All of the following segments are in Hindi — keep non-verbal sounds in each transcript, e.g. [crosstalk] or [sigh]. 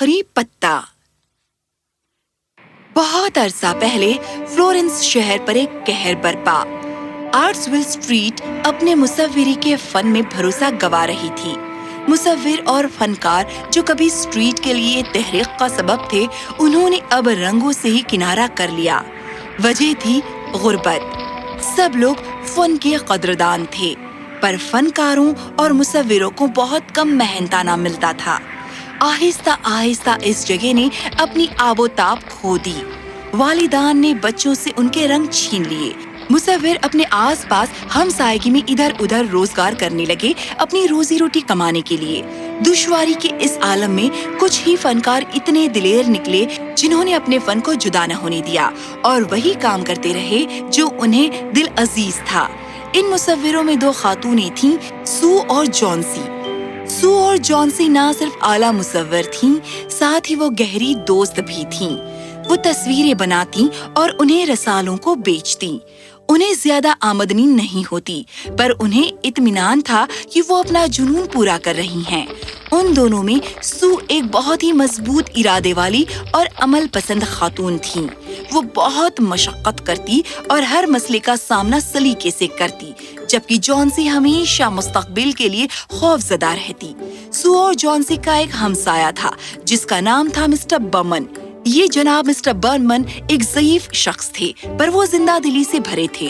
आखिरी पत्ता। बहुत अरसा पहले फ्लोरेंस शहर पर एक कहर बरपा। आर्ट्सविल स्ट्रीट अपने मुसव्विरी के फन में भरोसा गवा रही थी। मुसविर और फनकार जो कभी स्ट्रीट के लिए तहरीक का सबब थे, उन्होंने अब रंगों से ही किनारा कर लिया। वजह थी गुर्बत। सब लोग फन के कदरदान थे, पर फनकारों और मुसव्विरों को बहुत कम मेहनताना मिलता था। आहिस्ता आहिस्ता इस जगह ने अपनी आबोताब खो दी। वालिदान ने बच्चों से उनके रंग छीन लिए। मुसविर अपने आसपास हम सायगी में इधर उधर रोज़गार करने लगे अपनी रोजी रोटी कमाने के लिए। दुश्वारी के इस आलम में कुछ ही फनकार इतने दिलेर निकले जिन्होंने अपने फन को जुदा न होने दिया और वही काम करते रहे जो उन्हें दिल अज़ीज़ था। इन मुसविरों में दो खातूनें थीं, सू और जॉन्सी। सू और जॉनसी ना सिर्फ़ आला मुसवर थीं, साथ ही वो गहरी दोस्त भी थीं। वो तस्वीरें बनाती और उन्हें रसालों को बेचती उन्हें ज़्यादा आमदनी नहीं होती, पर उन्हें इत्मीनान था कि वो अपना जुनून पूरा कर रही हैं। उन दोनों में सू एक बहुत ही मज़बूत इरादे वाली और अमल पसंद खातून थी। वो बहुत मशक्कत करती और हर मसले का सामना सलीके से करती, जबकि जॉन्सी हमेशा मुस्तकबिल के लिए खौफजदा रहती। सू और जॉन्सी का एक हमसाया था, जिसका नाम था मिस्टर बमन। ये जनाब मिस्टर बर्नमन एक जयीफ शख्स थे, पर वो ज़िंदा दिली से भरे थे।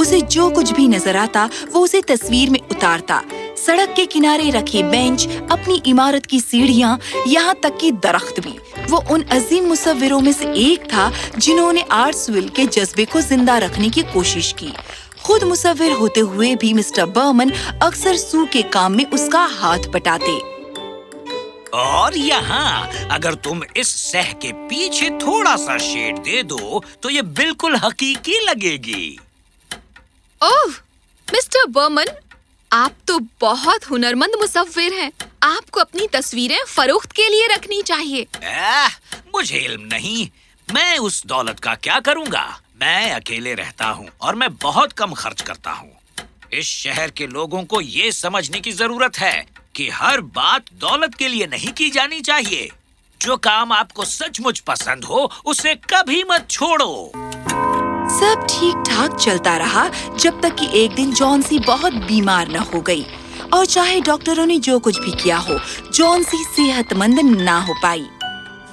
उसे जो कुछ भी नज़र आता, वो उसे तस्वीर में उतारता। सड़क के किनारे रखे बेंच, अपनी इमारत की सीढ़ियाँ, यहाँ तक कि दरख्त भी। वो उन अजीम मुसविरों में से एक था, जिन्होंने आर्ट्सविल के जज्बे को ज़िंदा रखने की कोशिश की। खुद मुसविर होते हुए भी मिस्टर बर्मन अक्सर सू के काम में उसका हाथ बटाते। और यहाँ अगर तुम इस सह के पीछे थोड़ा सा शेड दे दो तो ये बिल्कुल हकीकी लगेगी। ओह मिस्टर बर्मन आप तो बहुत हुनरमंद मुसविर हैं। आपको अपनी तस्वीरें फरोख्त के लिए रखनी चाहिए। आ, मुझे इल्म नहीं। मैं उस दौलत का क्या करूँगा? मैं अकेले रहता हूँ और मैं बहुत कम खर्च करता हूँ। इस शहर के लोगों को ये समझने की ज़रूरत है। कि हर बात दौलत के लिए नहीं की जानी चाहिए। जो काम आपको सचमुच पसंद हो उसे कभी मत छोड़ो। सब ठीक ठाक चलता रहा जब तक कि एक दिन जॉन्सी बहुत बीमार न हो गई और चाहे डॉक्टरों ने जो कुछ भी किया हो जॉन्सी सेहतमंद ना हो पाई।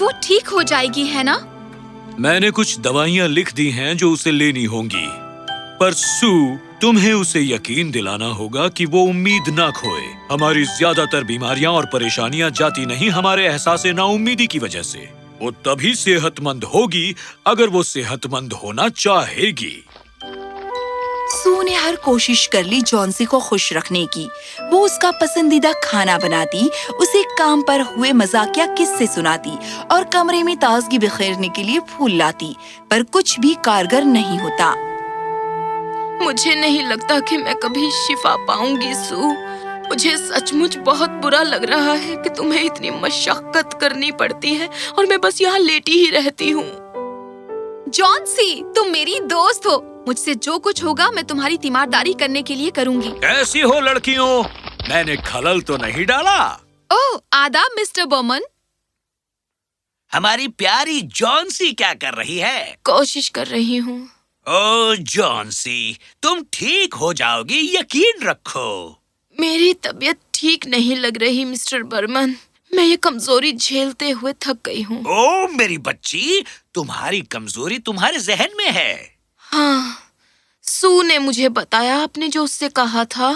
वो ठीक हो जाएगी है ना? मैंने कुछ दवाइयाँ लिख दी हैं जो उसे लेनी होंगी। पर सू तुम्हें उसे यकीन दिलाना होगा कि वो उम्मीद ना खोए। हमारी ज़्यादातर बीमारियाँ और परेशानियाँ जाती नहीं हमारे एहसास नाउम्मीदी की वजह से। वो तभी सेहतमंद होगी अगर वो सेहतमंद होना चाहेगी। सू ने हर कोशिश कर ली जॉन्सी को खुश रखने की। वो उसका पसंदीदा खाना बनाती, उसे काम पर हुए मजाकिया किस्से सुनाती और कमरे में ताजगी बिखेरने के लिए फूल लाती, पर कुछ भी कारगर नहीं होता। मुझे नहीं लगता कि मैं कभी शिफा पाऊँगी सू। मुझे सचमुच बहुत बुरा लग रहा है कि तुम्हें इतनी मशक्कत करनी पड़ती है और मैं बस यहाँ लेटी ही रहती हूँ। जॉन सी तुम मेरी दोस्त हो। मुझसे जो कुछ होगा मैं तुम्हारी तीमारदारी करने के लिए करूँगी। कैसी हो लड़कियों? मैंने खलल तो नहीं डाला। ओह आदाब मिस्टर बर्मन। हमारी प्यारी जॉन्सी क्या कर रही है? कोशिश कर रही हूँ। ओ जॉन्सी तुम ठीक हो जाओगी यकीन रखो। मेरी तबीयत ठीक नहीं लग रही मिस्टर बर्मन। मैं ये कमज़ोरी झेलते हुए थक गई हूँ। ओ मेरी बच्ची तुम्हारी कमज़ोरी तुम्हारे जहन में है। हाँ सू ने मुझे बताया आपने जो उससे कहा था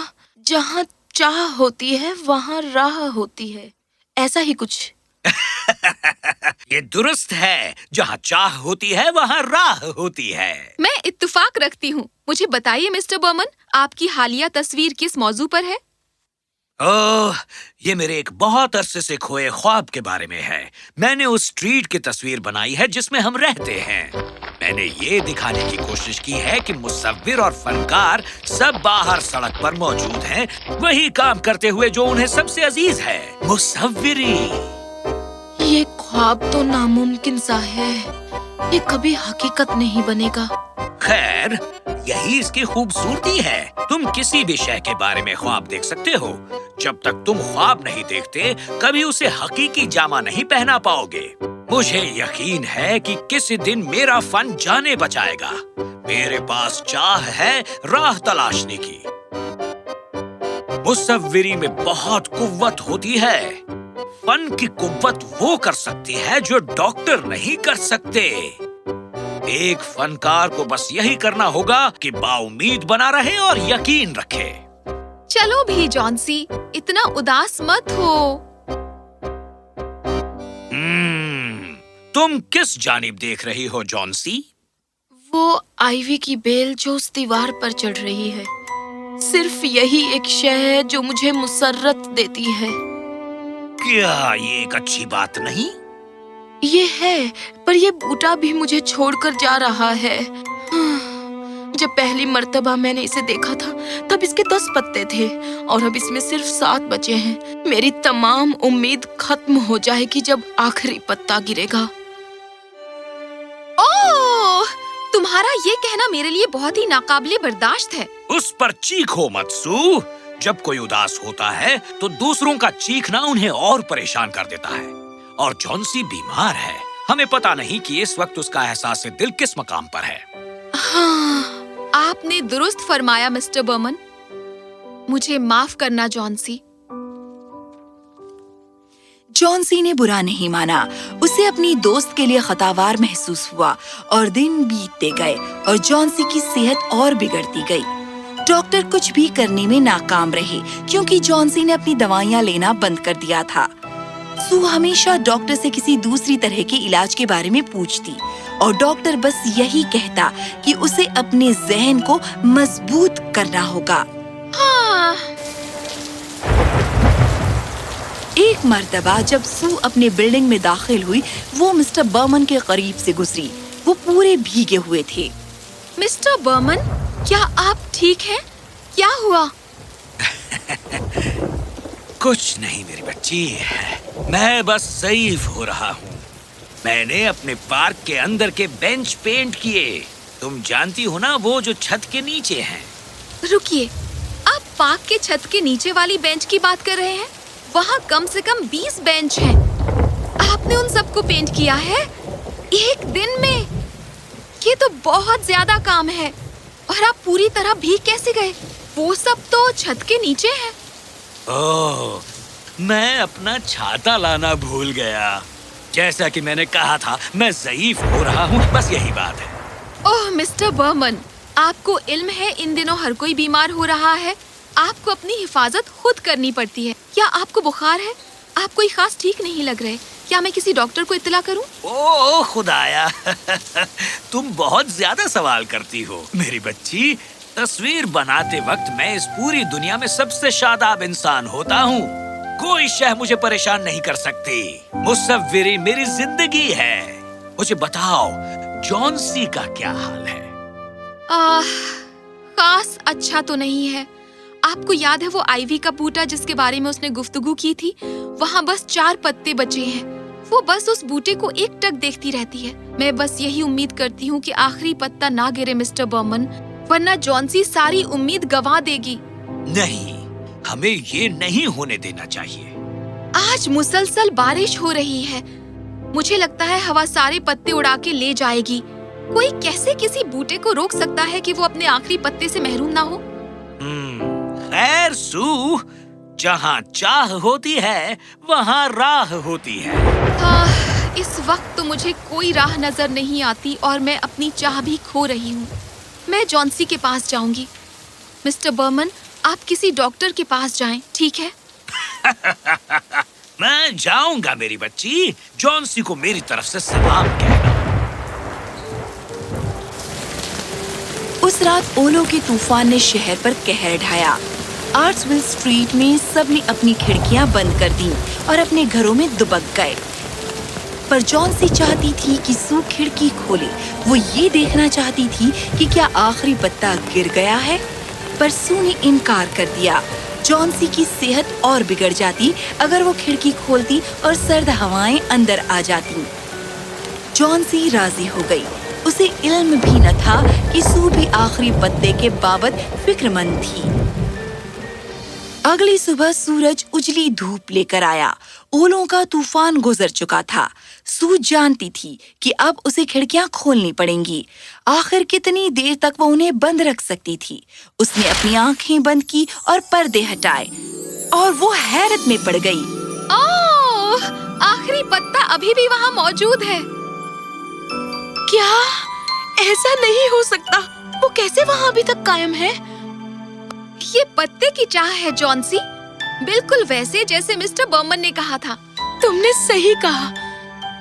जहाँ चाह होती है वहाँ राह होती है। ऐसा ही कुछ। [laughs] ये दुरुस्त है। जहाँ चाह होती है वहाँ राह होती है। मैं इत्तेफाक रखती हूँ। मुझे बताइए मिस्टर बर्मन आपकी हालिया तस्वीर किस मौजू पर है? ओह ये मेरे एक बहुत अरसे से खोए ख्वाब के बारे में है। मैंने उस स्ट्रीट की तस्वीर बनाई है जिसमें हम रहते हैं। मैंने ये दिखाने की कोशिश की है कि मुसव्विर और फनकार सब बाहर सड़क पर मौजूद हैं। वही काम करते हुए जो उन्हें सबसे अज़ीज़ है। मुसव्विरी। ये ख्वाब तो नामुमकिन सा है। ये कभी हकीकत नहीं बनेगा। खैर, यही इसकी खूबसूरती है। तुम किसी भी शय के बारे में ख्वाब देख सकते हो। जब तक तुम ख्वाब नहीं देखते, कभी उसे हकीकी जामा नहीं पहना पाओगे। मुझे यकीन है कि किसी दिन मेरा फन जाने बचाएगा। मेरे पास चाह है राह तलाशने की। मुसव्विरी में बहुत कुव्वत होती है। फन की कुव्वत वो कर सकती है जो डॉक्टर नहीं कर सकते। एक फनकार को बस यही करना होगा कि बाउमीद बना रहे और यकीन रखे। चलो भी जॉन्सी इतना उदास मत हो। हम्म, तुम किस जानिब देख रही हो जॉन्सी वो आईवी की बेल जो उस दीवार पर चढ़ रही है। सिर्फ़ यही एक शय है जो मुझे मुसरत देती है। क्या ये एक अच्छी बात नहीं? ये है पर ये बूटा भी मुझे छोड़कर जा रहा है। जब पहली मर्तबा मैंने इसे देखा था तब इसके दस पत्ते थे और अब इसमें सिर्फ़ सात बचे हैं। मेरी तमाम उम्मीद खत्म हो जाएगी जब आखिरी पत्ता गिरेगा। ओह तुम्हारा ये कहना मेरे लिए बहुत ही नाकाबिले बर्दाश्त है। उस पर चीखो मत सू। जब कोई उदास होता है तो दूसरों का चीखना उन्हें और परेशान कर देता है। और जॉन्सी बीमार है हमें पता नहीं कि इस वक्त उसका एहसास दिल किस मकाम पर है। हाँ, आपने दुरुस्त फरमाया मिस्टर बर्मन। मुझे माफ़ करना जॉन्सी जॉन्सी ने बुरा नहीं माना। उसे अपनी दोस्त के लिए खतावार महसूस हुआ और दिन बीतते गए और जॉन्सी की सेहत और बिगड़ती गई। डॉक्टर कुछ भी करने में नाकाम रहे, क्योंकि जॉन्सी ने अपनी दवाइयाँ लेना बंद कर दिया था। सू हमेशा डॉक्टर से किसी दूसरी तरह के इलाज के बारे में पूछती, और डॉक्टर बस यही कहता कि उसे अपने जहन को मज़बूत करना होगा। हाँ एक मर्तबा जब सू अपने बिल्डिंग में दाखिल हुई, वो मिस्टर बर्मन के करीब से गुजरी। वो पूरे भीगे हुए थे। मिस्टर बर्मन, क्या आप ठीक है? क्या हुआ? [laughs] कुछ नहीं मेरी बच्ची। मैं बस सईफ हो रहा हूँ। मैंने अपने पार्क के अंदर के बेंच पेंट किए। तुम जानती हो ना वो जो छत के नीचे हैं। रुकिए। आप पार्क के छत के नीचे वाली बेंच की बात कर रहे हैं? वहाँ कम से कम बीस बेंच हैं। आपने उन सबको पेंट किया है? एक दिन में? ये तो बहुत ज़्यादा काम है। और आप पूरी तरह भीग कैसे गए? वो सब तो छत के नीचे है। ओह, मैं अपना छाता लाना भूल गया। जैसा कि मैंने कहा था मैं जयीफ हो रहा हूँ बस यही बात है। ओह मिस्टर बर्मन आपको इल्म है इन दिनों हर कोई बीमार हो रहा है। आपको अपनी हिफाजत खुद करनी पड़ती है। क्या आपको बुखार है? आप कोई खास ठीक नहीं लग रहे। क्या मैं किसी डॉक्टर को इतला करूँ? ओ खुदाया। [laughs] तुम बहुत ज़्यादा सवाल करती हो। मेरी बच्ची तस्वीर बनाते वक्त मैं इस पूरी दुनिया में सबसे शादाब इंसान होता हूँ। कोई शह मुझे परेशान नहीं कर सकती। मुसविरी मेरी ज़िंदगी है। मुझे बताओ जॉन्सी का क्या हाल है? आह, खास अच्छा तो नहीं है। आपको याद है वो आईवी का बूटा जिसके बारे में उसने गुफ्तगू की थी? वहाँ बस चार पत्ते बचे हैं। वो बस उस बूटे को एक टक देखती रहती है। मैं बस यही उम्मीद करती हूँ कि आखिरी पत्ता ना गिरे मिस्टर बर्मन वरना जॉन्सी सारी उम्मीद गवा देगी। नहीं हमें ये नहीं होने देना चाहिए। आज मुसलसल बारिश हो रही है। मुझे लगता है हवा सारे पत्ते उड़ा के ले जाएगी। कोई कैसे किसी बूटे को रोक सकता है कि वो अपने आखिरी पत्ते से महरूम ना हो? हम्म, खैर सू जहाँ चाह होती है वहाँ राह होती है। आह, इस वक्त तो मुझे कोई राह नज़र नहीं आती और मैं अपनी चाह भी खो रही हूँ। मैं जॉन्सी के पास जाऊँगी। मिस्टर बर्मन आप किसी डॉक्टर के पास जाएँ, ठीक है? [laughs] मैं जाऊँगा मेरी बच्ची। जॉन्सी को मेरी तरफ़ से सलाम कहना। उस रात ओलो के तूफ़ान ने शहर पर कहर ढाया। आर्ट्सविल स्ट्रीट में सबने अपनी खिड़कियाँ बंद कर दी और अपने घरों में दुबक गए। पर जॉन्सी चाहती थी कि सू खिड़की खोले। वो ये देखना चाहती थी कि क्या आखिरी पत्ता गिर गया है? पर सू ने इनकार कर दिया। जॉन्सी की सेहत और बिगड़ जाती। अगर वो खिड़की खोलती और सर्द हवाएँ अंदर आ जाती। जॉन्सी राज़ी हो गई। उसे इल्म भी न था कि सू भी आखिरी पत्ते के बाबत फिक्रमंद थी। अगली सुबह सूरज उजली धूप लेकर आया। ओलों का तूफ़ान गुजर चुका था। सू जानती थी कि अब उसे खिड़कियाँ खोलनी पड़ेंगी। आखिर कितनी देर तक वो उन्हें बंद रख सकती थी? उसने अपनी आँखें बंद की और पर्दे हटाए। और वो हैरत में पड़ गई। आखिरी पत्ता अभी भी वहाँ मौजूद है। क्या? ऐसा नहीं हो सकता। वो कैसे वहाँ अभी तक कायम है? ये पत्ते की चाह है जॉनसी बिल्कुल वैसे जैसे मिस्टर बर्मन ने कहा था। तुमने सही कहा।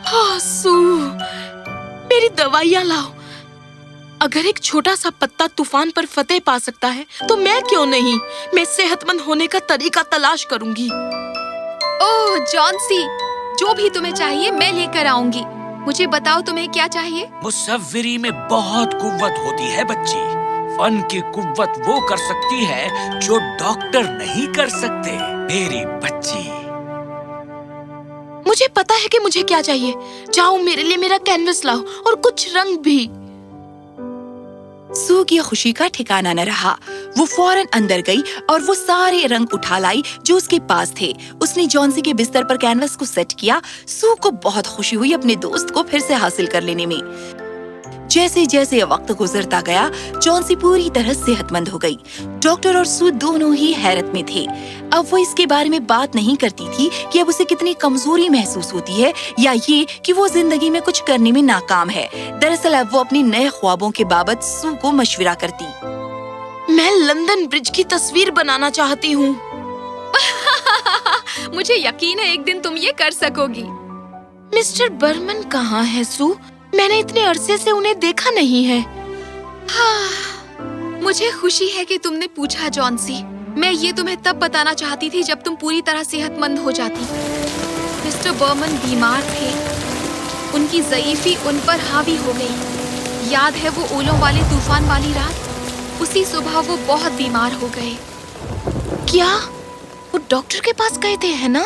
हाँ सू मेरी दवाइयाँ लाओ। अगर एक छोटा सा पत्ता तूफ़ान पर फतेह पा सकता है तो मैं क्यों नहीं? मैं सेहतमंद होने का तरीका तलाश करूँगी। ओह जॉनसी जो भी तुम्हें चाहिए मैं लेकर आऊँगी। मुझे बताओ तुम्हें क्या चाहिए? मुसव्विरी में बहुत कुव्वत होती है बच्ची। फन की कुव्वत वो कर सकती है जो डॉक्टर नहीं कर सकते मेरी बच्ची। मुझे पता है कि मुझे क्या चाहिए। जाओ मेरे लिए मेरा कैनवस लाओ और कुछ रंग भी। सू की खुशी का ठिकाना न रहा। वो फ़ौरन अंदर गई और वो सारे रंग उठा लाई जो उसके पास थे। उसने जॉन्सी के बिस्तर पर कैनवस को सेट किया। सू को बहुत खुशी हुई अपने दोस्त को फिर से हासिल कर लेने में। जैसे जैसे वक्त गुजरता गया जॉन्सी पूरी तरह सेहतमंद हो गई। डॉक्टर और सू दोनों ही हैरत में थे। अब वो इसके बारे में बात नहीं करती थी कि अब उसे कितनी कमज़ोरी महसूस होती है, या ये कि वो ज़िंदगी में कुछ करने में नाकाम है। दरअसल अब वो अपने नए ख्वाबों के बाबत सू को मशविरा करती। मैं लंदन ब्रिज की तस्वीर बनाना चाहती हूँ। [laughs] मुझे यकीन है एक दिन तुम ये कर सकोगी। मिस्टर बर्मन कहाँ है, सू? मैंने इतने अरसे से उन्हें देखा नहीं है। हाँ, मुझे खुशी है कि तुमने पूछा जॉन्सी मैं ये तुम्हें तब बताना चाहती थी जब तुम पूरी तरह सेहतमंद हो जाती। मिस्टर बर्मन बीमार थे। उनकी जयीफी उन पर हावी हो गई। याद है वो ओलों वाले तूफ़ान वाली रात? उसी सुबह वो बहुत बीमार हो गए। क्या? वो डॉक्टर के पास गए थे है ना?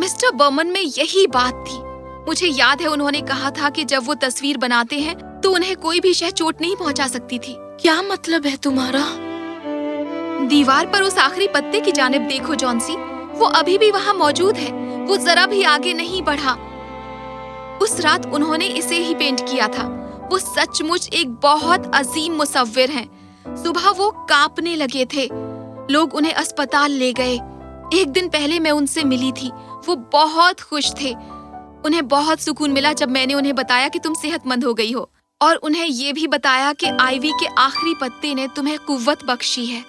मिस्टर बर्मन में यही बात थी। मुझे याद है उन्होंने कहा था कि जब वो तस्वीर बनाते हैं तो उन्हें कोई भी शह चोट नहीं पहुँचा सकती थी। क्या मतलब है तुम्हारा? दीवार पर उस आखिरी पत्ते की जानिब देखो जॉन्सी। वो अभी भी वहाँ मौजूद है। वो जरा भी आगे नहीं बढ़ा। उस रात उन्होंने इसे ही पेंट किया था। वो सचमुच एक बहुत अजीम मुसव्विर हैं। सुबह वो कांपने लगे थे। लोग उन्हें अस्पताल ले गए। एक दिन पहले मैं उनसे मिली थी। वो बहुत खुश थे। उन्हें बहुत सुकून मिला जब मैंने उन्हें बताया कि तुम सेहतमंद हो गई हो। और उन्हें ये भी बताया कि आईवी के आखिरी पत्ते ने तुम्हें कुव्वत बख्शी है।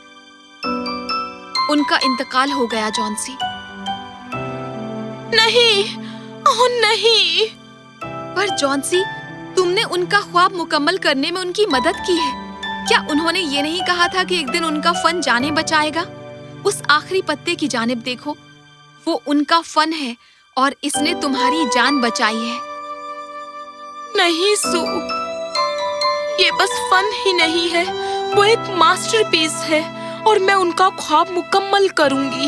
उनका इंतकाल हो गया जॉन्सी नहीं ओह नहीं। पर जॉन्सी तुमने उनका ख्वाब मुकम्मल करने में उनकी मदद की है। क्या उन्होंने ये नहीं कहा था कि एक दिन उनका फन जाने बचाएगा? उस आखिरी पत्ते की जानिब देखो वो उनका फन है। और इसने तुम्हारी जान बचाई है। नहीं सू। ये बस फन ही नहीं है। वो एक मास्टरपीस है और मैं उनका ख्वाब मुकम्मल करूँगी।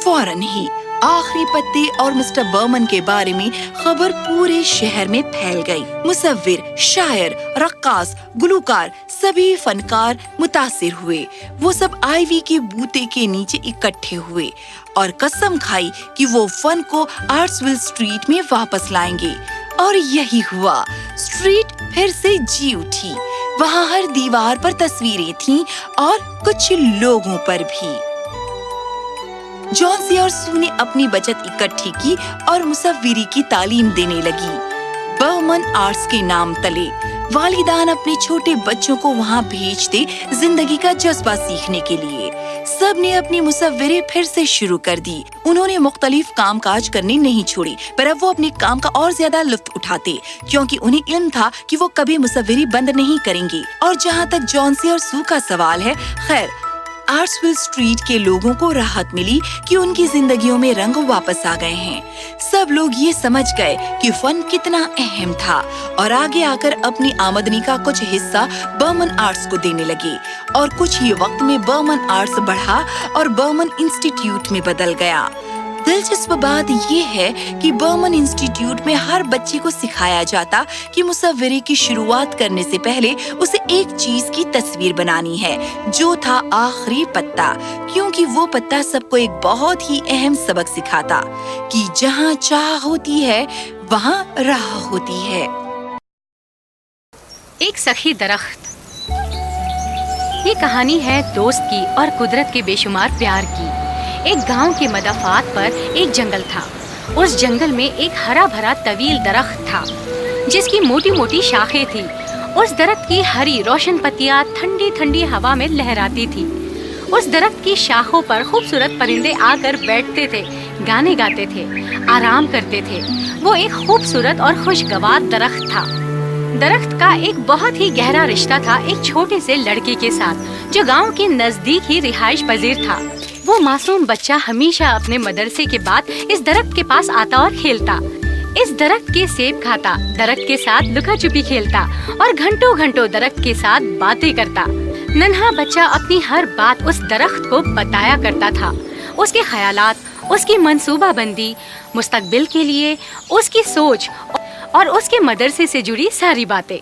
फ़ौरन ही आखिरी पत्ते और मिस्टर बर्मन के बारे में खबर पूरे शहर में फैल गई। मुसविर शायर, रक्कास, गुलूकार, सभी फनकार मुतासिर हुए। वो सब आईवी के बूते के नीचे इकट्ठे हुए और कसम खाई कि वो फन को आर्ट्सविल स्ट्रीट में वापस लाएँगे। और यही हुआ। स्ट्रीट फिर से जी उठी। वहाँ हर दीवार पर तस्वीरें थीं और कुछ लोगों पर भी। जॉन्सी और सू ने अपनी बचत इकट्ठी की और मुसव्विरी की तालीम देने लगी। बर्मन आर्ट्स के नाम तले। वालिदान अपने छोटे बच्चों को वहाँ भेजते ज़िंदगी का जज्बा सीखने के लिए। सबने अपनी मुसव्वरे फिर से शुरू कर दी। उन्होंने मुख्तलिफ़ काम काज करने नहीं छोड़ी, पर अब वो अपने काम का और ज़्यादा लुत्फ उठाते, क्योंकि उन्हें इल्म था कि वो कभी मुसव्वरी बंद नहीं करेंगे। और जहाँ तक जॉन्सी और सू का सवाल है, खैर आर्ट्सविल स्ट्रीट के लोगों को राहत मिली कि उनकी जिंदगियों में रंग वापस आ गए हैं। सब लोग ये समझ गए कि फन कितना अहम था और आगे आकर अपनी आमदनी का कुछ हिस्सा बर्मन आर्ट्स को देने लगे और कुछ ही वक्त में बर्मन आर्ट्स बढ़ा और बर्मन इंस्टीट्यूट में बदल गया। दिलचस्प बात यह है कि बर्मन इंस्टीट्यूट में हर बच्चे को सिखाया जाता कि मुसव्वरे की शुरुआत करने से पहले उसे एक चीज़ की तस्वीर बनानी है, जो था आखिरी पत्ता, क्योंकि वो पत्ता सबको एक बहुत ही अहम सबक सिखाता, कि जहाँ चाह होती है, वहाँ राह होती है। एक सखी दरख्त। ये कहानी है दोस्त की और कुदरत के बेशुमार प्यार की। एक गाँव के मदाफात पर एक जंगल था। उस जंगल में एक हरा भरा तवील दरख्त था, जिसकी मोटी मोटी शाखें थी। उस दरख्त की हरी रोशन पत्तियाँ ठंडी ठंडी हवा में लहराती थी। उस दरख्त की शाखों पर खूबसूरत परिंदे आकर बैठते थे, गाने गाते थे, आराम करते थे। वो एक खूबसूरत और खुशगवार दरख्त था। दरख्त का एक बहुत ही गहरा रिश्ता था एक छोटे से लड़के के साथ, जो गाँव के नज़दीक ही रिहाइश पजीर था। वो मासूम बच्चा हमेशा अपने मदरसे के बाद इस दरख्त के पास आता और खेलता। इस दरख्त के सेब खाता, दरख्त के साथ लुका छुपी खेलता और घंटों घंटों दरख्त के साथ बातें करता। नन्हा बच्चा अपनी हर बात उस दरख्त को बताया करता था। उसके ख्यालात, उसकी मंसूबाबंदी, मुस्तकबिल के लिए, उसकी सोच और उसके मदरसे से जुड़ी सारी बातें।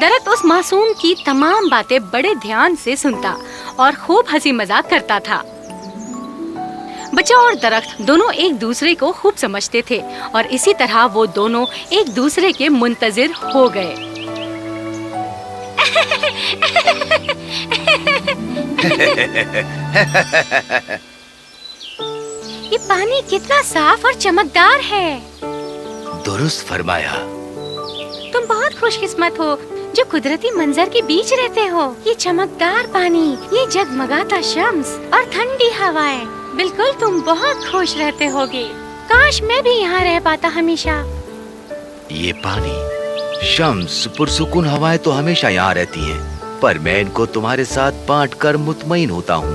दरख्त उस मासूम की तमाम बातें बड़े ध्यान से सुनता और खूब हँसी मज़ाक करता था। बच्चा और दरख्त दोनों एक दूसरे को खूब समझते थे और इसी तरह वो दोनों एक दूसरे के मुंतजिर हो गए। [laughs] ये पानी कितना साफ़ और चमकदार है। दुरुस्त फरमाया। तुम बहुत खुशकिस्मत हो जो कुदरती मंजर के बीच रहते हो। ये चमकदार पानी ये जगमगाता शम्स और ठंडी हवाएँ। बिल्कुल तुम बहुत खुश रहते होगे। काश मैं भी यहाँ रह पाता हमेशा। ये पानी शम्स पुरसुकून हवाएँ तो हमेशा यहाँ रहती हैं, पर मैं इनको तुम्हारे साथ बांट कर मुतमईन होता हूँ।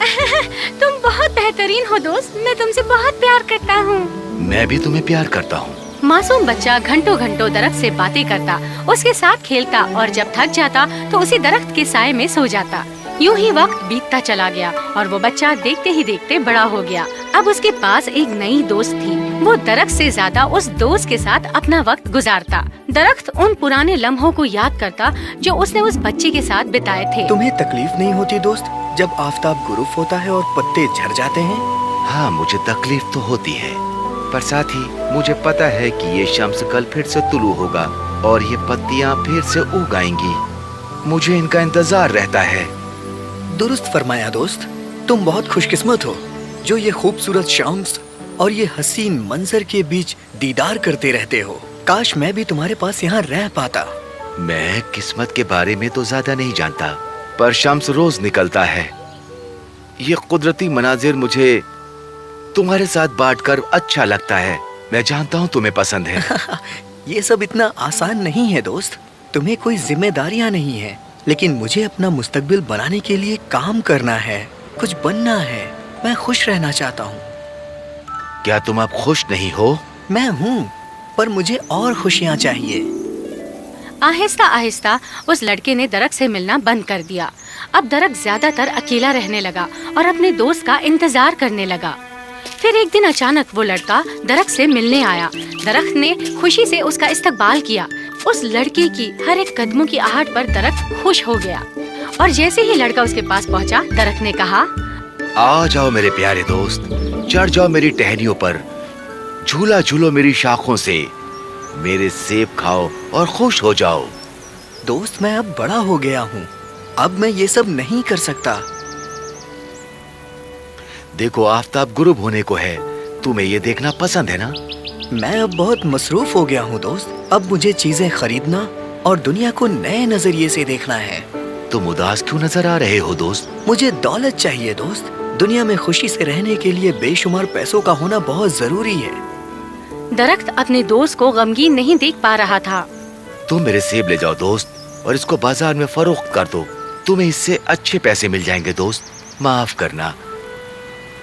[laughs] तुम बहुत बेहतरीन हो दोस्त मैं तुमसे बहुत प्यार करता हूँ। मैं भी तुम्हें प्यार करता हूँ। मासूम बच्चा घंटों घंटों दरख्त से बातें करता उसके साथ खेलता और जब थक जाता तो उसी दरख्त के साय में सो जाता। यूँ ही वक्त बीतता चला गया और वो बच्चा देखते ही देखते बड़ा हो गया। अब उसके पास एक नई दोस्त थी। वो दरख्त से ज़्यादा उस दोस्त के साथ अपना वक्त गुजारता। दरख्त उन पुराने लम्हों को याद करता जो उसने उस बच्चे के साथ बिताए थे। तुम्हें तकलीफ़ नहीं होती दोस्त? जब आफताब गुरूफ होता है और पत्ते झड़ जाते हैं? हाँ मुझे तकलीफ़ तो होती है। पर साथ ही मुझे पता है कि ये शम्स कल फिर से तुलू होगा और ये पत्तियाँ फिर से उग आएँगी। मुझे इनका इंतज़ार रहता है। दुरुस्त फरमाया दोस्त तुम बहुत खुशकिस्मत हो जो ये खूबसूरत शम्स और ये हसीन मंजर के बीच दीदार करते रहते हो। काश मैं भी तुम्हारे पास यहाँ रह पाता। मैं किस्मत के बारे में तो ज़्यादा नहीं जानता पर शम्स रोज निकलता है। ये कुदरती मनाजिर मुझे तुम्हारे साथ बांटकर अच्छा लगता है। मैं जानता हूँ तुम्हें पसंद है। [laughs] ये सब इतना आसान नहीं है दोस्त। तुम्हें कोई जिम्मेदारियाँ नहीं है। लेकिन मुझे अपना मुस्तकबिल बनाने के लिए काम करना है कुछ बनना है। मैं खुश रहना चाहता हूँ। क्या तुम अब खुश नहीं हो? मैं हूँ पर मुझे और खुशियाँ चाहिए। आहिस्ता आहिस्ता उस लड़के ने दरख्त से मिलना बंद कर दिया। अब दरख्त ज़्यादातर अकेला रहने लगा और अपने दोस्त का इंतज़ार करने लगा। फिर एक दिन अचानक वो लड़का दरख्त से मिलने आया। दरख्त ने खुशी से उसका इस्तकबाल किया। उस लड़के की हर एक कदमों की आहट पर दरख्त खुश हो गया। और जैसे ही लड़का उसके पास पहुँचा दरख्त ने कहा आ जाओ मेरे प्यारे दोस्त चढ़ जाओ मेरी टहनियों पर झूला झूलो मेरी शाखों से मेरे सेब खाओ और खुश हो जाओ। दोस्त मैं अब बड़ा हो गया हूँ अब मैं ये सब नहीं कर सकता। देखो आफ्ताब गुरुब होने को है तुम्हें ये देखना पसंद है ना? मैं अब बहुत मसरूफ हो गया हूँ दोस्त। अब मुझे चीज़ें खरीदना और दुनिया को नए नज़रिए से देखना है। तुम उदास क्यों नज़र आ रहे हो दोस्त? मुझे दौलत चाहिए दोस्त। दुनिया में खुशी से रहने के लिए बेशुमार पैसों का होना बहुत ज़रूरी है। दरख्त अपने दोस्त को गमगीन नहीं देख पा रहा था। तुम मेरे सेब ले जाओ दोस्त और इसको बाज़ार में फरोख्त कर दो। तुम्हें इससे अच्छे पैसे मिल जाएँगे दोस्त। माफ़ करना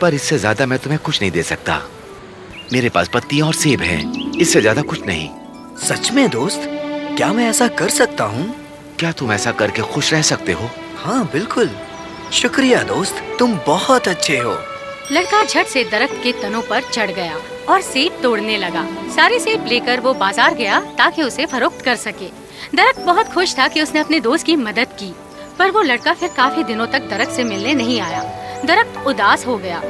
पर इससे ज़्यादा मैं तुम्हें कुछ नहीं दे सकता। मेरे पास पत्तियाँ और सेब हैं। इससे ज़्यादा कुछ नहीं। सच में दोस्त? क्या मैं ऐसा कर सकता हूँ? क्या तुम ऐसा करके खुश रह सकते हो? हाँ बिल्कुल। शुक्रिया दोस्त। तुम बहुत अच्छे हो। लड़का झट से दरख्त के तनों पर चढ़ गया और सेब तोड़ने लगा। सारे सेब लेकर वो बाज़ार गया ताकि उसे फरोख्त कर सके। दरख्त बहुत खुश था कि उसने अपने दोस्त की मदद की पर वो लड़का फिर काफ़ी दिनों तक दरख्त से मिलने नहीं आया। दरख्त उदास हो गया।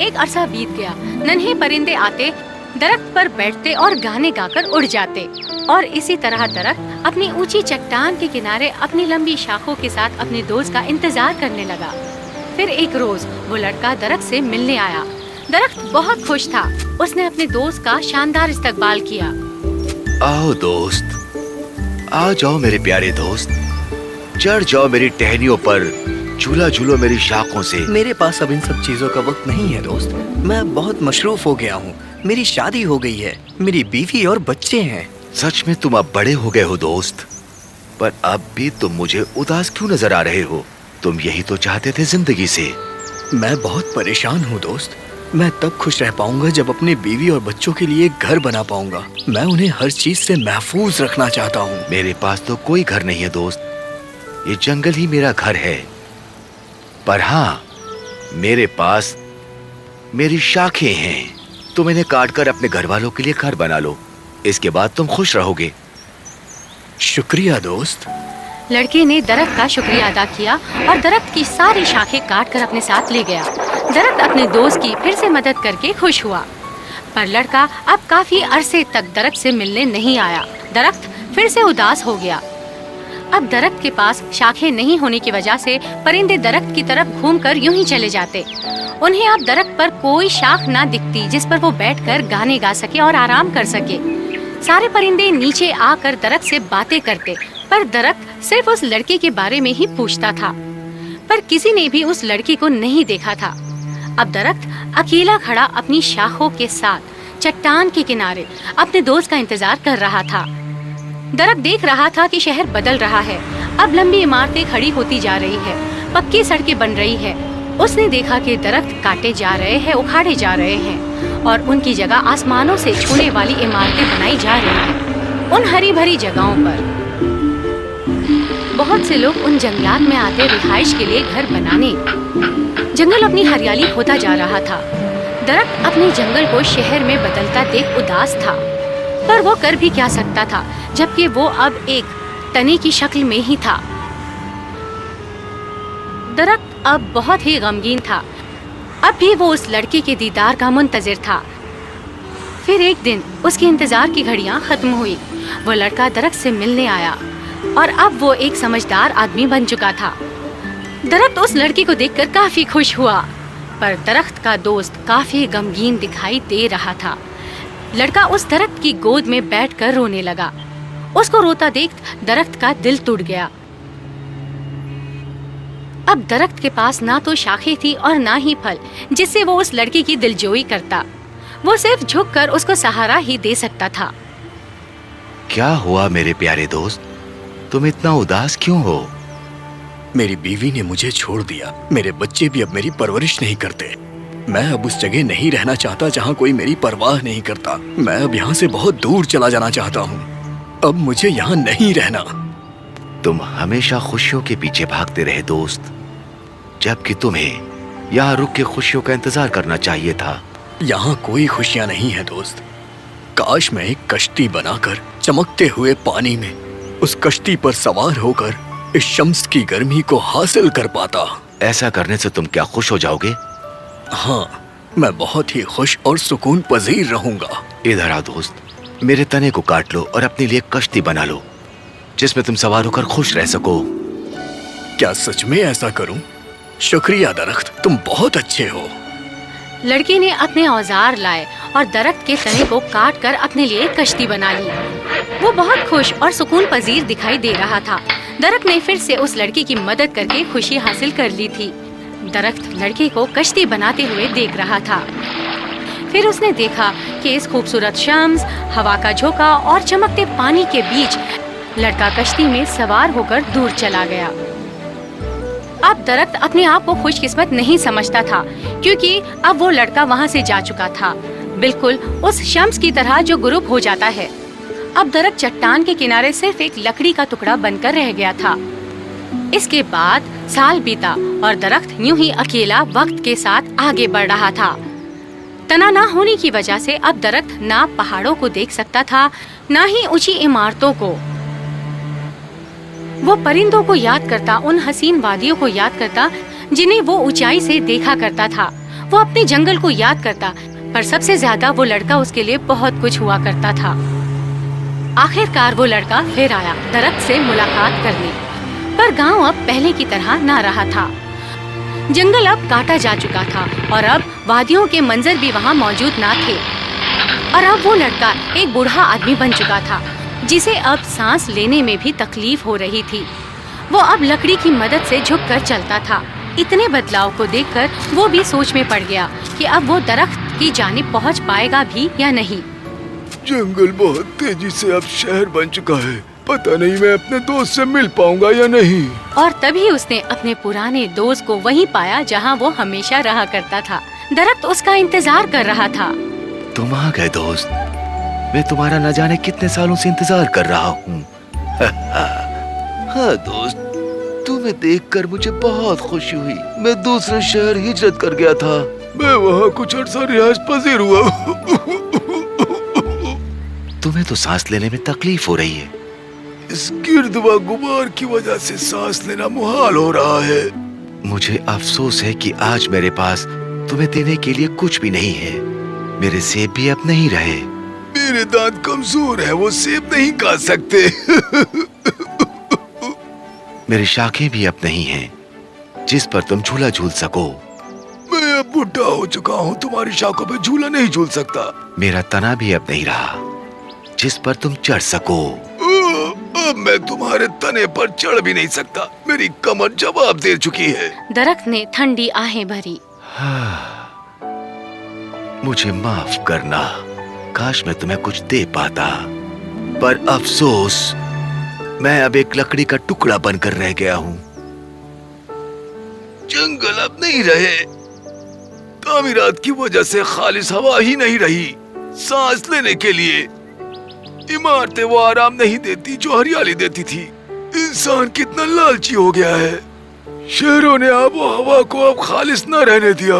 एक अरसा बीत गया। नन्हे परिंदे आते, दरख्त पर बैठते और गाने गाकर उड़ जाते। और इसी तरह दरख्त अपनी ऊँची चट्टान के किनारे अपनी लंबी शाखों के साथ अपने दोस्त का इंतज़ार करने लगा। फिर एक रोज वो लड़का दरख्त से मिलने आया। दरख्त बहुत खुश था। उसने अपने दोस्त का शानदार इस्तकबाल किया। आओ दोस्त, आ जाओ मेरे प्यारे दोस्त। चढ़ जाओ मेरी टहनियों पर। झूला झूलो मेरी शाखों से। मेरे पास अब इन सब चीज़ों का वक्त नहीं है दोस्त। मैं बहुत मशरूफ हो गया हूँ। मेरी शादी हो गई है। मेरी बीवी और बच्चे हैं। सच में तुम अब बड़े हो गए हो दोस्त। पर अब भी तुम मुझे उदास क्यों नज़र आ रहे हो? तुम यही तो चाहते थे ज़िंदगी से। मैं बहुत परेशान हूँ दोस्त। मैं तब खुश रह पाऊँगा जब अपनी बीवी और बच्चों के लिए घर बना पाऊँगा। मैं उन्हें हर चीज़ से महफूज रखना चाहता हूँ। मेरे पास तो कोई घर नहीं है दोस्त। ये जंगल ही मेरा घर है। पर हाँ मेरे पास मेरी शाखें हैं। तुम इन्हें काटकर अपने घर वालों के लिए घर बना लो। इसके बाद तुम खुश रहोगे। शुक्रिया, दोस्त। लड़के ने दरख्त का शुक्रिया अदा किया और दरख्त की सारी शाखें काट कर अपने साथ ले गया। दरख्त अपने दोस्त की फिर से मदद करके खुश हुआ। पर लड़का अब काफ़ी अरसे तक दरख्त से मिलने नहीं आया। दरख्त फिर से उदास हो गया। अब दरख्त के पास शाखें नहीं होने की वजह से परिंदे दरख्त की तरफ़ घूमकर यूँ ही चले जाते। उन्हें अब दरख्त पर कोई शाख ना दिखती जिस पर वो बैठकर गाने गा सके और आराम कर सके। सारे परिंदे नीचे आकर दरख्त से बातें करते, पर दरख्त सिर्फ़ उस लड़के के बारे में ही पूछता था। पर किसी ने भी उस लड़के को नहीं देखा था। अब दरख्त अकेला खड़ा अपनी शाखों के साथ, चट्टान के किनारे, अपने दोस्त का इंतज़ार कर रहा था। दरख्त देख रहा था कि शहर बदल रहा है। अब लंबी इमारतें खड़ी होती जा रही है, पक्की सड़कें बन रही है। उसने देखा कि दरख्त काटे जा रहे हैं, उखाड़े जा रहे हैं और उनकी जगह आसमानों से छूने वाली इमारतें बनाई जा रही हैं, उन हरी भरी जगहों पर। बहुत से लोग उन जंगलात में आते रिहाइश के लिए घर बनाने। जंगल अपनी हरियाली होता जा रहा था। दरख्त अपने जंगल को शहर में बदलता देख उदास था। पर वो कर भी क्या सकता था, जबकि वो अब एक तने की शक्ल में ही था। दरख्त अब बहुत ही गमगीन था। अब भी वो उस लड़के के दीदार का मुंतजर था। फिर एक दिन उसके इंतज़ार की घड़ियाँ खत्म हुई। वो लड़का दरख्त से मिलने आया और अब वो एक समझदार आदमी बन चुका था। दरख्त उस लड़के को देखकर काफ़ी खुश हुआ, पर दरख्त का दोस्त काफ़ी गमगीन दिखाई दे रहा था। लड़का उस दरख्त की गोद में बैठकर रोने लगा। उसको रोता देख दरख्त का दिल टूट गया। अब दरख्त के पास ना तो शाखें थी और ना ही फल जिससे वो उस लड़की की दिलजोई करता। वो सिर्फ़ झुककर उसको सहारा ही दे सकता था। क्या हुआ मेरे प्यारे दोस्त? तुम इतना उदास क्यों हो? मेरी बीवी ने मुझे छोड़ दिया। मेरे बच्चे भी अब मेरी परवरिश नहीं करते। मैं अब उस जगह नहीं रहना चाहता जहाँ कोई मेरी परवाह नहीं करता। मैं अब यहाँ से बहुत दूर चला जाना चाहता हूँ। अब मुझे यहाँ नहीं रहना। तुम हमेशा खुशियों के पीछे भागते रहे दोस्त। जबकि तुम्हें यहाँ रुक के खुशियों का इंतज़ार करना चाहिए था। यहाँ कोई खुशियाँ नहीं है दोस्त। काश मैं एक कश्ती बनाकर चमकते हुए पानी में उस कश्ती पर सवार होकर इस शम्स की गर्मी को हासिल कर पाता। ऐसा करने से तुम क्या खुश हो जाओगे? हाँ मैं बहुत ही खुश और सुकून पजीर रहूँगा। इधर आ दोस्त मेरे तने को काट लो और अपने लिए कश्ती बना लो जिसमें तुम सवार होकर खुश रह सको। क्या सच में ऐसा करूँ? शुक्रिया दरख्त तुम बहुत अच्छे हो। लड़के ने अपने औज़ार लाए और दरख्त के तने को काट कर अपने लिए कश्ती बना ली। वो बहुत खुश और सुकून पजीर दिखाई दे रहा था। दरख्त ने फिर से उस लड़के की मदद करके खुशी हासिल कर ली थी। दरख्त लड़के को कश्ती बनाते हुए देख रहा था। फिर उसने देखा कि इस खूबसूरत शम्स, हवा का झोंका और चमकते पानी के बीच लड़का कश्ती में सवार होकर दूर चला गया। अब दरख्त अपने आप को खुशकिस्मत नहीं समझता था, क्योंकि अब वो लड़का वहाँ से जा चुका था। बिल्कुल उस शम्स की तरह जो गुरूब हो जाता है। अब दरख्त चट्टान के किनारे सिर्फ़ एक लकड़ी का टुकड़ा बनकर रह गया था। इसके बाद साल बीता और दरख्त यूँ ही अकेला वक्त के साथ आगे बढ़ रहा था। तना ना होने की वजह से अब दरख्त ना पहाड़ों को देख सकता था, ना ही ऊँची इमारतों को। वो परिंदों को याद करता, उन हसीन वादियों को याद करता, जिन्हें वो ऊंचाई से देखा करता था। वो अपने जंगल को याद करता, पर सबसे ज़्यादा वो लड़का उसके लिए बहुत कुछ हुआ करता था। आखिरकार वो लड़का फिर आया दरख्त से मुलाकात करने। पर गाँव अब पहले की तरह ना रहा था। जंगल अब काटा जा चुका था और अब वादियों के मंजर भी वहाँ मौजूद ना थे। और अब वो लड़का एक बूढ़ा आदमी बन चुका था, जिसे अब सांस लेने में भी तकलीफ़ हो रही थी। वो अब लकड़ी की मदद से झुक कर चलता था। इतने बदलाव को देखकर वो भी सोच में पड़ गया कि अब वो दरख्त की जानिब पहुँच पाएगा भी या नहीं। जंगल बहुत तेज़ी से अब शहर बन चुका है। पता नहीं मैं अपने दोस्त से मिल पाऊँगा या नहीं। और तभी उसने अपने पुराने दोस्त को वहीं पाया जहाँ वो हमेशा रहा करता था। दरख्त उसका इंतज़ार कर रहा था। तुम आ गए दोस्त। मैं तुम्हारा न जाने कितने सालों से इंतज़ार कर रहा हूँ। [laughs] हाँ दोस्त तुम्हें देखकर मुझे बहुत खुशी हुई। मैं दूसरे शहर हिजरत कर गया था। मैं वहाँ कुछ अर्सा रिहाज पजीर हुआ। [laughs] तुम्हें तो सांस लेने में तकलीफ़ हो रही है। इस गिर्द व गुबार की वजह से सांस लेना मुहाल हो रहा है। मुझे अफसोस है कि आज मेरे पास तुम्हें देने के लिए कुछ भी नहीं है। मेरे सेब भी अब नहीं रहे। मेरे दांत कमज़ोर है वो सेब नहीं खा सकते। [laughs] मेरी शाखें भी अब नहीं हैं जिस पर तुम झूला झूल सको। मैं अब बुढ़ा हो चुका हूँ तुम्हारी शाखों पे झूला नहीं झूल सकता। मेरा तना भी अब नहीं रहा जिस पर तुम चढ़ सको। अब मैं तुम्हारे तने पर चढ़ भी नहीं सकता। मेरी कमर जवाब दे चुकी है। दरख्त ने ठंडी आहें भरी। [sighs] मुझे माफ़ करना। काश मैं तुम्हें कुछ दे पाता। पर अफसोस मैं अब एक लकड़ी का टुकड़ा बनकर रह गया हूँ। जंगल अब नहीं रहे। तामीरात की वजह से खालिश हवा ही नहीं रही। सांस लेने के लिए। इमारतें वो आराम नहीं देती जो हरियाली देती थी। इंसान कितना लालची हो गया है। शहरों ने आबो हवा को अब खालिश न रहने दिया।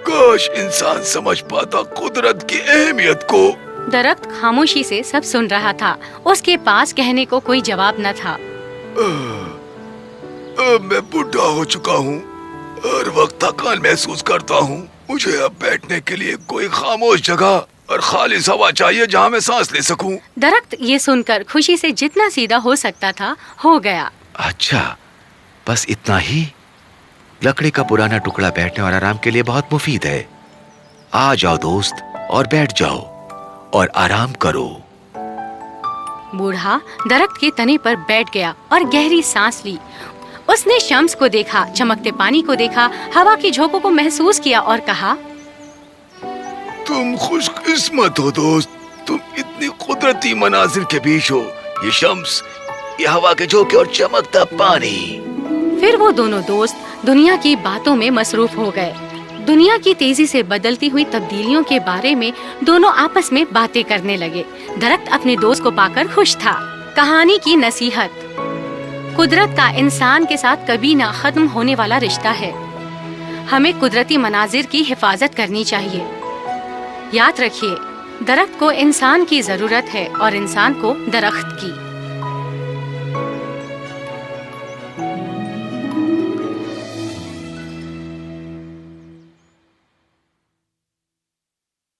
काश इंसान समझ पाता कुदरत की अहमियत को। दरख्त खामोशी से सब सुन रहा था। उसके पास कहने को कोई जवाब न था। अब मैं बुढ़ा हो चुका हूँ। हर वक्त थकान महसूस करता हूँ। मुझे अब बैठने के लिए कोई खामोश जगह और खालिश हवा चाहिए जहाँ मैं सांस ले सकूँ। दरख्त ये सुनकर खुशी से जितना सीधा हो सकता था हो गया। अच्छा बस इतना ही? लकड़ी का पुराना टुकड़ा बैठने और आराम के लिए बहुत मुफीद है। आ जाओ दोस्त और बैठ जाओ और आराम करो। बूढ़ा दरख्त के तने पर बैठ गया और गहरी सांस ली। उसने शम्स को देखा चमकते पानी को देखा हवा की झोंकों को महसूस किया और कहा तुम खुशकिस्मत हो, दोस्त। तुम इतनी कुदरती मनाजिर के बीच हो। ये शम्स, ये हवा के झोंके और चमकता पानी। फिर वो दोनों दोस्त दुनिया की बातों में मसरूफ हो गए। दुनिया की तेज़ी से बदलती हुई तब्दीलियों के बारे में दोनों आपस में बातें करने लगे। दरख्त अपने दोस्त को पाकर खुश था। कहानी की नसीहत। कुदरत का इंसान के साथ कभी ना खत्म होने वाला रिश्ता है। हमें कुदरती मनाजिर की हिफाजत करनी चाहिए। याद रखिए दरख्त को इंसान की ज़रूरत है और इंसान को दरख्त की।